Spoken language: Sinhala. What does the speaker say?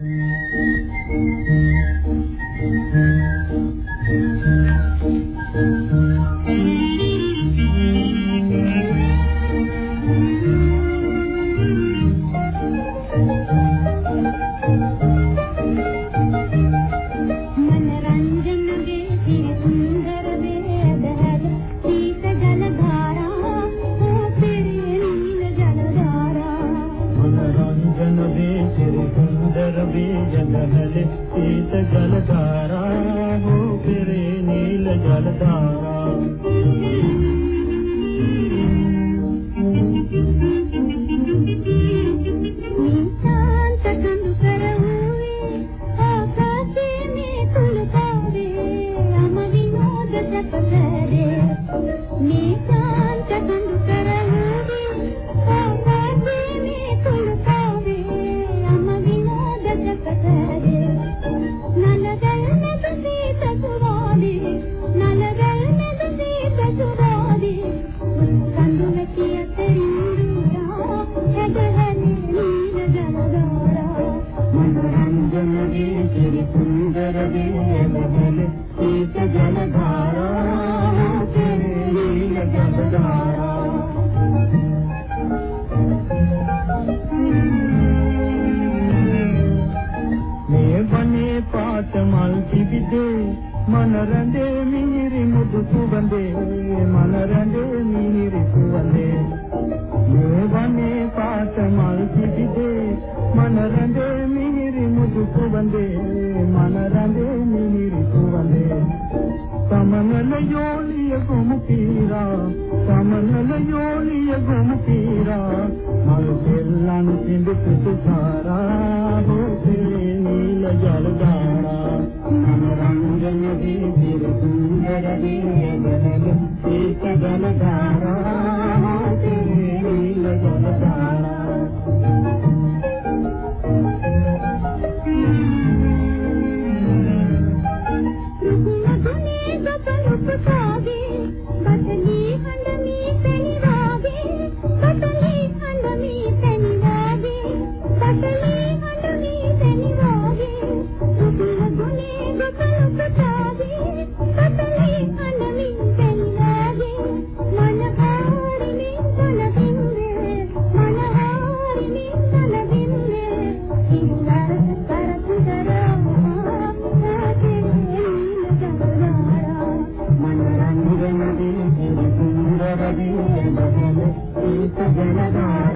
Música ीरि बे जनरे एत कलकारील සිරි සුන්දර දිනේ මහන සීත ජල ධාරා කෙරේ ජල ධාරා මේ වනේ පාත මල් කිවිදේ මන රැඳේ මිහිරි මුදු සුවඳේ මන රැඳේ මිහිරි සුවඳේ මේ වනේ පාත මල් කිවිදේ මන රැඳේ රඳේ මන රඳේ මිනිරි සුවඳේ. සමනල යෝනිය ගොමු පීරා සමනල යෝනිය ගොමු පීරා. මල් දෙල්ලන් සිඳ කුසාරා හොසේ නීල ජල දාරා මන රංගනදී පිර සුන්දර දී නගනගේ ඒක ජනදා जनता